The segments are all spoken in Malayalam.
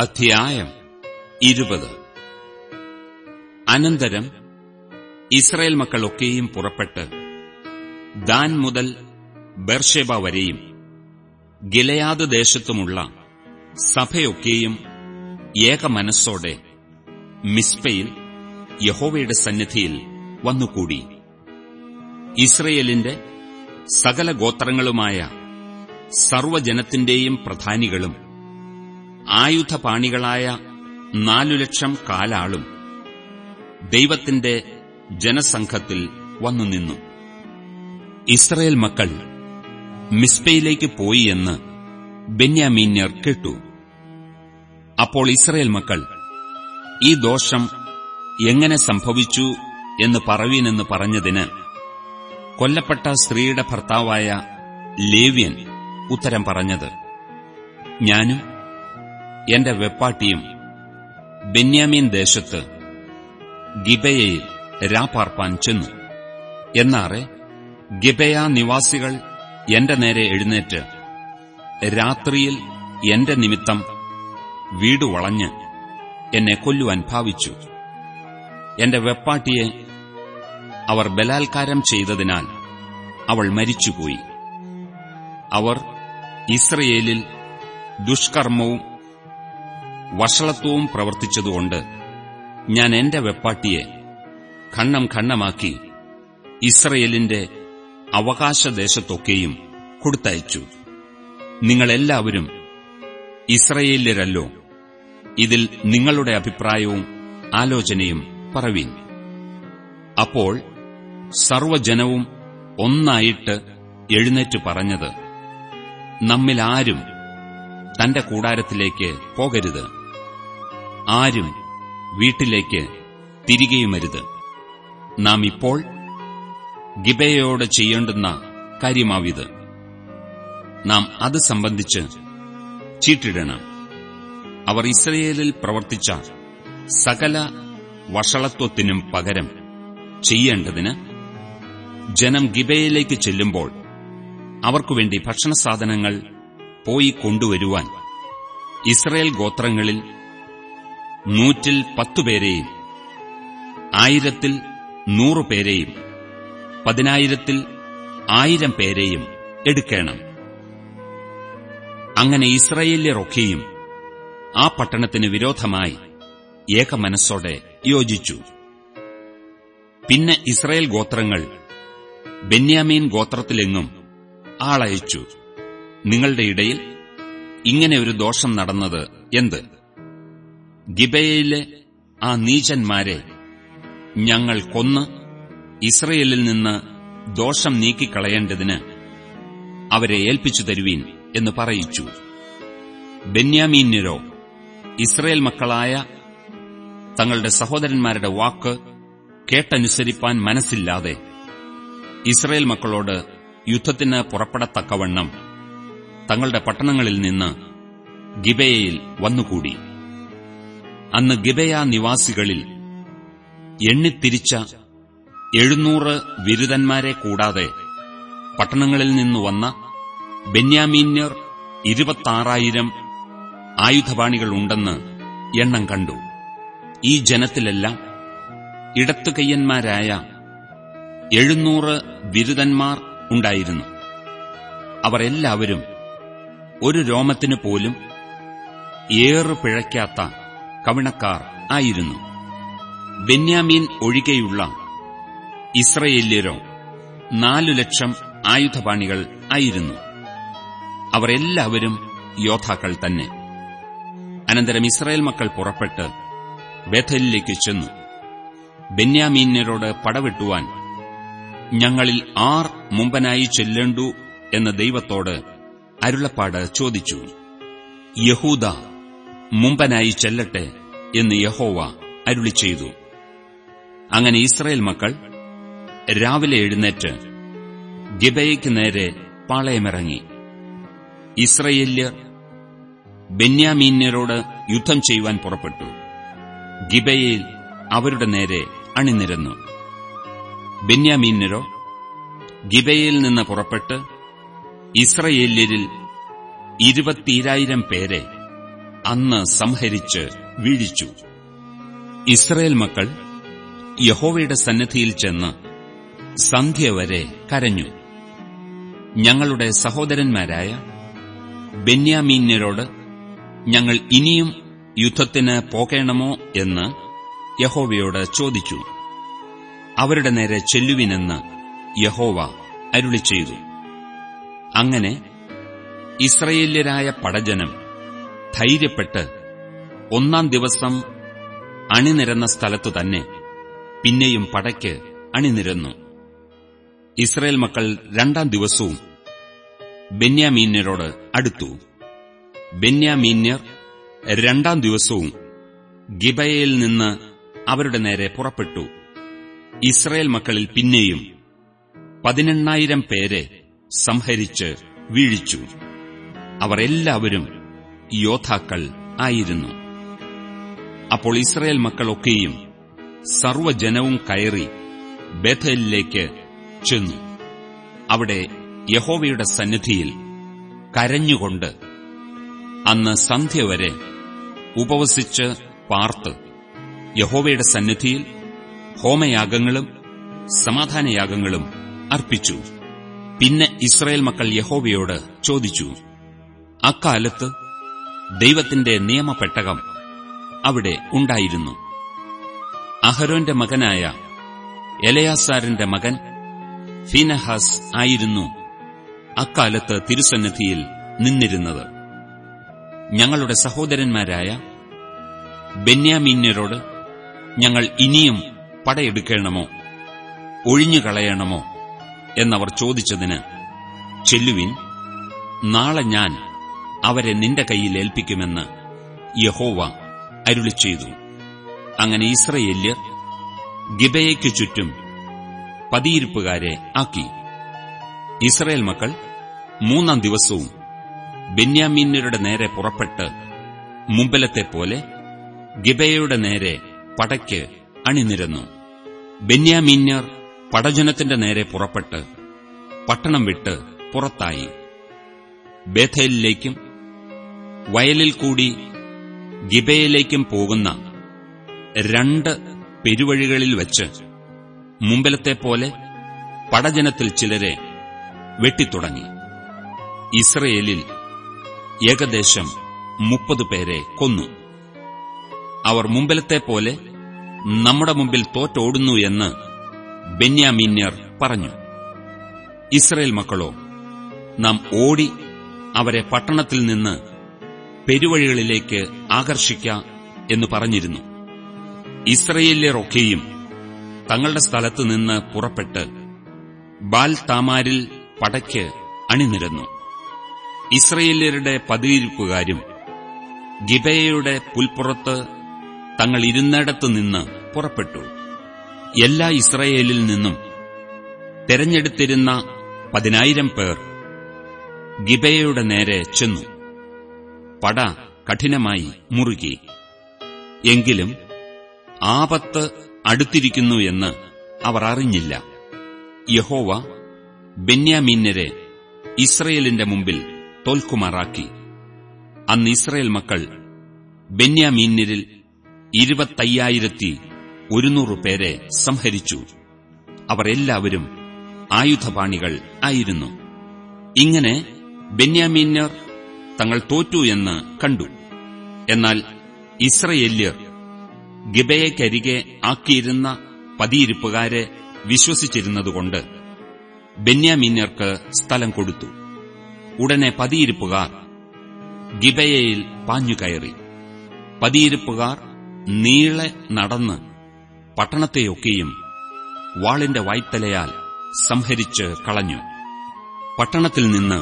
അധ്യായം ഇരുപത്. അനന്തരം ഇസ്രായേൽ മക്കളൊക്കെയും പുറപ്പെട്ട് ദാൻ മുതൽ ബർഷേബ വരെയും ഗിലയാദ് ദേശത്തുമുള്ള സഭയൊക്കെയും ഏകമനസ്സോടെ മിസ്പയിൽ യഹോവയുടെ സന്നിധിയിൽ വന്നുകൂടി. ഇസ്രയേലിന്റെ സകല ഗോത്രങ്ങളുമായ സർവജനത്തിന്റെയും പ്രധാനികളും ആയുധപാണികളായ നാലു ലക്ഷം കാലാളും ദൈവത്തിന്റെ ജനസംഘത്തിൽ വന്നു നിന്നു. ഇസ്രയേൽ മക്കൾ മിസ്പയിലേക്ക് പോയി എന്ന് ബെന്യാമീന്യർ കേട്ടു. അപ്പോൾ ഇസ്രയേൽ മക്കൾ ഈ ദോഷം എങ്ങനെ സംഭവിച്ചു എന്ന് പറവീനെന്ന് പറഞ്ഞതിന് കൊല്ലപ്പെട്ട സ്ത്രീയുടെ ഭർത്താവായ ലേവ്യൻ ഉത്തരം പറഞ്ഞത് ഞാനും എന്റെ വെപ്പാട്ടിയും ബെന്യാമീൻ ദേശത്ത് ഗിബയയിൽ രാപ്പാർപ്പാൻ ചെന്നു. എന്നാറെ ഗിബയ നിവാസികൾ എന്റെ നേരെ എഴുന്നേറ്റ് രാത്രിയിൽ എന്റെ നിമിത്തം വീട് വളഞ്ഞ് എന്നെ കൊല്ലുവാൻ ഭാവിച്ചു. എന്റെ വെപ്പാട്ടിയെ അവർ ബലാത്കാരം ചെയ്തതിനാൽ അവൾ മരിച്ചുപോയി. അവർ ഇസ്രയേലിൽ ദുഷ്കർമ്മവും വഷളത്വവും പ്രവർത്തിച്ചതുകൊണ്ട് ഞാൻ എന്റെ വെപ്പാട്ടിയെ ഖണ്ണം ഖണ്ണമാക്കി ഇസ്രയേലിന്റെ അവകാശദേശത്തൊക്കെയും കൊടുത്തയച്ചു. നിങ്ങളെല്ലാവരും ഇസ്രയേല്യരല്ലോ. ഇതിൽ നിങ്ങളുടെ അഭിപ്രായവും ആലോചനയും പറവീൻ. അപ്പോൾ സർവജനവും ഒന്നായിട്ട് എഴുന്നേറ്റ് പറഞ്ഞത് നമ്മിലാരും തന്റെ കൂടാരത്തിലേക്ക് പോകരുത്. ആരും വീട്ടിലേക്ക് തിരികെയുമരുത്. നാം ഇപ്പോൾ ഗിബയോട് ചെയ്യേണ്ടുന്ന കാര്യമാവിത്. നാം അത് സംബന്ധിച്ച് ചീട്ടിടണം. അവർ ഇസ്രയേലിൽ പ്രവർത്തിച്ച സകല വഷളത്വത്തിനും പകരം ചെയ്യേണ്ടതിന് ജനം ഗിബയിലേക്ക് ചെല്ലുമ്പോൾ അവർക്കുവേണ്ടി ഭക്ഷണസാധനങ്ങൾ പോയി കൊണ്ടുവരുവാൻ ഇസ്രയേൽ ഗോത്രങ്ങളിൽ നൂറ്റിൽ പത്തുപേരെയും ആയിരത്തിൽ നൂറുപേരെയും പതിനായിരത്തിൽ ആയിരം പേരെയും എടുക്കണം. അങ്ങനെ ഇസ്രയേലിയറൊക്കെയും ആ പട്ടണത്തിന് വിരോധമായി ഏകമനസ്സോടെ യോജിച്ചു. പിന്നെ ഇസ്രയേൽ ഗോത്രങ്ങൾ ബെന്യാമീൻ ഗോത്രത്തിലെങ്ങും ആളയച്ചു. നിങ്ങളുടെ ഇടയിൽ ഇങ്ങനെ ഒരു ദോഷം നടന്നത് എന്ത്? ഗിബയയിലെ ആ നീചന്മാരെ ഞങ്ങൾ കൊന്ന് ഇസ്രയേലിൽ നിന്ന് ദോഷം നീക്കിക്കളയേണ്ടതിന് അവരെ ഏൽപ്പിച്ചു തരുവീൻ എന്ന് പറയിച്ചു. ബെന്യാമീന്യരോ ഇസ്രയേൽ മക്കളായ തങ്ങളുടെ സഹോദരന്മാരുടെ വാക്ക് കേട്ടനുസരിപ്പാൻ മനസ്സില്ലാതെ ഇസ്രയേൽ മക്കളോട് യുദ്ധത്തിന് പുറപ്പെടത്തക്കവണ്ണം തങ്ങളുടെ പട്ടണങ്ങളിൽ നിന്ന് ഗിബയയിൽ വന്നുകൂടി. അന്ന് ഗിബയ നിവാസികളിൽ എണ്ണിത്തിരിച്ച എഴുന്നൂറ് വിരുദന്മാരെ കൂടാതെ പട്ടണങ്ങളിൽ നിന്ന് വന്ന ബെന്യാമീന്യർ ഇരുപത്താറായിരം ആയുധപാണികളുണ്ടെന്ന് എണ്ണം കണ്ടു. ഈ ജനത്തിലെല്ലാം ഇടത്തുകയ്യന്മാരായ എഴുന്നൂറ് ബിരുദന്മാർ ഉണ്ടായിരുന്നു. അവരെല്ലാവരും ഒരു രോമത്തിനു പോലും ഏറു പിഴയ്ക്കാത്ത കവിണക്കാർ ആയിരുന്നു. ബെന്യാമീൻ ഒഴികെയുള്ള ഇസ്രയേല്യരോ നാലു ലക്ഷം ആയുധപാണികൾ ആയിരുന്നു. അവരെല്ലാവരും യോദ്ധാക്കൾ തന്നെ. അനന്തരം ഇസ്രായേൽ മക്കൾ പുറപ്പെട്ട് ബഥലിലേക്ക് ചെന്നു. ബെന്യാമീനരോട് പടവെട്ടുവാൻ ഞങ്ങളിൽ ആർ മുമ്പനായി ചെല്ലേണ്ടു എന്ന ദൈവത്തോട് അരുളപ്പാട് ചോദിച്ചു. യഹൂദ മുമ്പനായി ചെല്ലട്ടെ എന്ന് യഹോവ അരുളി ചെയ്തു. അങ്ങനെ ഇസ്രയേൽ മക്കൾ രാവിലെ എഴുന്നേറ്റ് ഗിബയ്ക്ക് നേരെ പാളയമിറങ്ങി. ഇസ്രയേല്യർ ബെന്യാമീന്യരോട് യുദ്ധം ചെയ്യുവാൻ പുറപ്പെട്ടു. ഗിബയിൽ അവരുടെ നേരെ അണിനിരന്നു. ബെന്യാമീന്യരോ ഗിബയിൽ നിന്ന് പുറപ്പെട്ട് ഇസ്രയേല്യരിൽ ഇരുപത്തിരായിരം പേരെ അന്ന് സംഹരിച്ച് വീഴിച്ചു. ഇസ്രയേൽ മക്കൾ യഹോവയുടെ സന്നിധിയിൽ ചെന്ന് സന്ധ്യ വരെ കരഞ്ഞു. ഞങ്ങളുടെ സഹോദരന്മാരായ ബെന്യാമീന്യരോട് ഞങ്ങൾ ഇനിയും യുദ്ധത്തിന് പോകേണമോ എന്ന് യഹോവയോട് ചോദിച്ചു. അവരുടെ നേരെ ചെല്ലുവിനെന്ന് യഹോവ അരുളി ചെയ്തു അങ്ങനെ ഇസ്രയേല്യരായ പടജനം ധൈര്യപ്പെട്ട് ഒന്നാം ദിവസം അണിനിരന്ന സ്ഥലത്തു തന്നെ പിന്നെയും പടയ്ക്ക് അണിനിരന്നു. ഇസ്രയേൽ മക്കൾ രണ്ടാം ദിവസവും ബെന്യാമീന്യരോട് അടുത്തു. ബെന്യാമീന്യർ രണ്ടാം ദിവസവും ഗിബയയിൽ നിന്ന് അവരുടെ നേരെ പുറപ്പെട്ടു. ഇസ്രയേൽ മക്കളിൽ പിന്നെയും പതിനെണ്ണായിരം പേരെ സംഹരിച്ച് വീഴിച്ചു. അവർ എല്ലാവരും യോദ്ധാക്കൾ ആയിരുന്നു. അപ്പോൾ ഇസ്രയേൽ മക്കളൊക്കെയും സർവജനവും കയറി ബഥലിലേക്ക് ചെന്നു. അവിടെ യഹോവയുടെ സന്നിധിയിൽ കരഞ്ഞുകൊണ്ട് അന്ന് സന്ധ്യ വരെ ഉപവസിച്ച് പാർത്ത്. യഹോവയുടെ സന്നിധിയിൽ ഹോമയാഗങ്ങളും സമാധാനയാഗങ്ങളും അർപ്പിച്ചു. പിന്നെ ഇസ്രായേൽ മക്കൾ യഹോവയോട് ചോദിച്ചു അക്കാലത്ത് ദൈവത്തിന്റെ നിയമപ്പെട്ടകം അവിടെ ഉണ്ടായിരുന്നു. അഹരോന്റെ മകനായ എലയാസാറിന്റെ മകൻ ഫീനഹാസ് ആയിരുന്നു അക്കാലത്ത് തിരുസന്നിധിയിൽ നിന്നിരുന്നത്. ഞങ്ങളുടെ സഹോദരന്മാരായ ബെന്യാമീന്യരോട് ഞങ്ങൾ ഇനിയും പടയെടുക്കണമോ? ഒഴിഞ്ഞുകളയണമോ? എന്നവർ ചോദിച്ചതിന് ചെല്ലുവിൻ നാളെ ഞാൻ അവരെ നിന്റെ കയ്യിൽ ഏൽപ്പിക്കുമെന്ന് യഹോവ അരുളി ചെയ്തു അങ്ങനെ ഇസ്രയേല്യർ ഗിബയ്ക്ക് ചുറ്റും പതിയിരിപ്പുകാരെ ആക്കി. ഇസ്രയേൽ മക്കൾ മൂന്നാം ദിവസവും ബെന്യാമീന്യരുടെ നേരെ പുറപ്പെട്ട് മുമ്പലത്തെ പോലെ ഗിബയുടെ നേരെ പടയ്ക്ക് അണിനിരന്നു. ബെന്യാമീന്യർ പടജനത്തിന്റെ നേരെ പുറപ്പെട്ട് പട്ടണം വിട്ട് പുറത്തായി. ബേഥലിലേക്കും വയലിൽ കൂടി ഗിബയിലേക്കും പോകുന്ന രണ്ട് പെരുവഴികളിൽ വച്ച് മുമ്പിലത്തെ പോലെ പടജനത്തിൽ ചിലരെ വെട്ടിത്തുടങ്ങി. ഇസ്രയേലിൽ ഏകദേശം മുപ്പത് പേരെ കൊന്നു. അവർ മുമ്പിലത്തെ പോലെ നമ്മുടെ മുമ്പിൽ തോറ്റോടുന്നു എന്ന് ബെന്യാമീന്യർ പറഞ്ഞു. ഇസ്രയേൽ മക്കളോ നാം ഓടി അവരെ പട്ടണത്തിൽ നിന്ന് പെരുവഴികളിലേക്ക് ആകർഷിക്ക എന്ന് പറഞ്ഞിരുന്നു. ഇസ്രയേലിയറൊക്കെയും തങ്ങളുടെ സ്ഥലത്ത് നിന്ന് പുറപ്പെട്ട് ബാൽ താമാരിൽ പടയ്ക്ക് അണിനിരന്നു. ഇസ്രയേലിയരുടെ പതിയിരിപ്പുകാരും ഗിബയയുടെ പുൽപ്പുറത്ത് തങ്ങൾ ഇരുന്നിടത്തു നിന്ന് പുറപ്പെട്ടു. എല്ലാ ഇസ്രയേലിൽ നിന്നും തെരഞ്ഞെടുത്തിരുന്ന പതിനായിരം പേർ ഗിബയയുടെ നേരെ ചെന്നു. പട കഠിനമായി മുറുകി. എങ്കിലും ആപത്ത് അടുത്തിരിക്കുന്നു എന്ന് അവർ അറിഞ്ഞില്ല. യഹോവ ബെന്യാമീന്യരെ ഇസ്രയേലിന്റെ മുമ്പിൽ തോൽക്കുമാറാക്കി. അന്ന് ഇസ്രയേൽ മക്കൾ ബെന്യാമീന്യരിൽ ഇരുപത്തയ്യായിരത്തി ഒരുന്നൂറ് പേരെ സംഹരിച്ചു. അവർ എല്ലാവരും ആയുധപാണികൾ ആയിരുന്നു. ഇങ്ങനെ ബെന്യാമീന്യർ തങ്ങൾ തോറ്റു എന്ന് കണ്ടു. എന്നാൽ ഇസ്രയേല്യർ ഗിബയക്കരികെ ആക്കിയിരുന്ന പതിയിരിപ്പുകാരെ വിശ്വസിച്ചിരുന്നതുകൊണ്ട് ബെന്യാമീന്യർക്ക് സ്ഥലം കൊടുത്തു. ഉടനെ പതിയിരിപ്പുകാർ ഗിബയയിൽ പാഞ്ഞുകയറി പതിയിരിപ്പുകാർ നീളെ നടന്ന് പട്ടണത്തെയൊക്കെയും വാളിന്റെ വായ്ത്തലയാൽ സംഹരിച്ച് കളഞ്ഞു. പട്ടണത്തിൽ നിന്ന്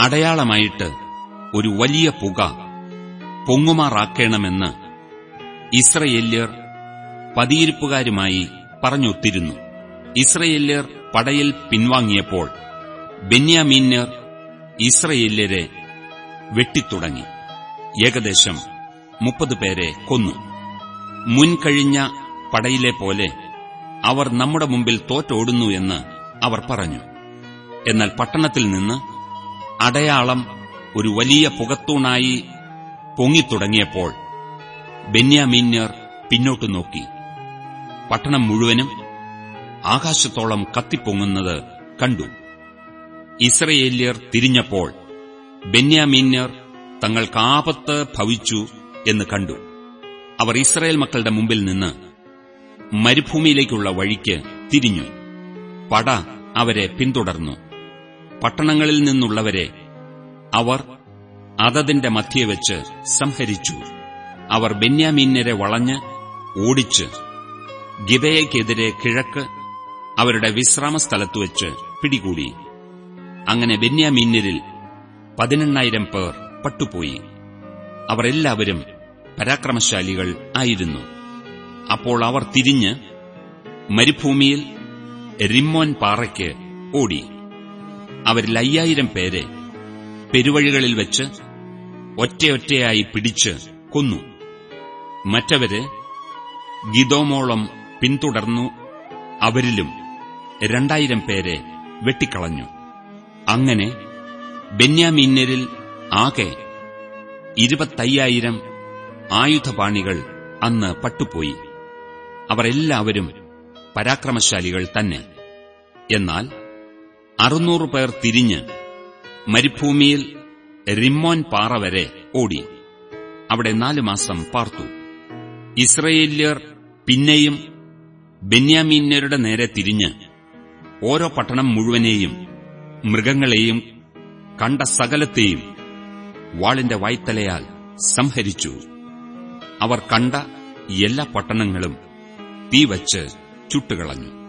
അടയാളമായിട്ട് ഒരു വലിയ പുക പൊങ്ങുമാറാക്കണമെന്ന് ഇസ്രയേല്യർ പതിയിരിപ്പുകാരുമായി പറഞ്ഞൊത്തിരുന്നു. ഇസ്രയേല്യർ പടയിൽ പിൻവാങ്ങിയപ്പോൾ ബെന്യാമീന്യർ ഇസ്രയേല്യരെ വെട്ടിത്തുടങ്ങി. ഏകദേശം മുപ്പത് പേരെ കൊന്നു. മുൻകഴിഞ്ഞ പടയിലെ പോലെ അവർ നമ്മുടെ മുമ്പിൽ തോറ്റോടുന്നു എന്ന് അവർ പറഞ്ഞു. എന്നാൽ പട്ടണത്തിൽ നിന്ന് അടയാളം ഒരു വലിയ പുകത്തൂണായി പൊങ്ങിത്തുടങ്ങിയപ്പോൾ ബെന്യാമീന്യർ പിന്നോട്ടു നോക്കി. പട്ടണം മുഴുവനും ആകാശത്തോളം കത്തിപ്പൊങ്ങുന്നത് കണ്ടു. ഇസ്രയേല്യർ തിരിഞ്ഞപ്പോൾ ബെന്യാമീന്യർ തങ്ങൾക്ക് ആപത്ത് ഭവിച്ചു എന്ന് കണ്ടു. അവർ ഇസ്രയേൽ മക്കളുടെ മുമ്പിൽ നിന്ന് മരുഭൂമിയിലേക്കുള്ള വഴിക്ക് തിരിഞ്ഞു. പട അവരെ പിന്തുടർന്നു. പട്ടണങ്ങളിൽ നിന്നുള്ളവരെ അവർ അതതിന്റെ മധ്യേ വെച്ച് സംഹരിച്ചു. അവർ ബെന്യാമീന്യരെ വളഞ്ഞ് ഓടിച്ച് ഗിബയയ്ക്കെതിരെ കിഴക്ക് അവരുടെ വിശ്രാമസ്ഥലത്ത് വെച്ച് പിടികൂടി. അങ്ങനെ ബെന്യാമീന്യരിൽ പതിനെണ്ണായിരം പേർ പട്ടുപോയി. അവരെല്ലാവരും പരാക്രമശാലികൾ ആയിരുന്നു. അപ്പോൾ അവർ തിരിഞ്ഞ് മരുഭൂമിയിൽ റിമ്മോൻ പാറയ്ക്ക് ഓടി. അവരിൽ അയ്യായിരം പേരെ പെരുവഴികളിൽ വെച്ച് ഒറ്റയൊറ്റയായി പിടിച്ച് കൊന്നു. മറ്റവരെ ഗിതോമോളം പിന്തുടർന്നു അവരിലും രണ്ടായിരം പേരെ വെട്ടിക്കളഞ്ഞു. അങ്ങനെ ബെന്യാമീന്യരിൽ ആകെ ഇരുപത്തയ്യായിരം ആയുധപാണികൾ അന്ന് പട്ടുപോയി. അവർ എല്ലാവരും പരാക്രമശാലികൾ തന്നെ. എന്നാൽ അറുന്നൂറ് പേർ തിരിഞ്ഞ് മരുഭൂമിയിൽ റിമ്മോൻ പാറ വരെ ഓടി. അവിടെ നാലു മാസം പാർത്തു. ഇസ്രയേല്യർ പിന്നെയും ബെന്യാമീന്യരുടെ നേരെ തിരിഞ്ഞ് ഓരോ പട്ടണം മുഴുവനെയും മൃഗങ്ങളെയും കണ്ട സകലത്തെയും വാളിന്റെ വായ്ത്തലയാൽ സംഹരിച്ചു. അവർ കണ്ട എല്ലാ പട്ടണങ്ങളും തീവച്ച് ചുട്ടുകളഞ്ഞു.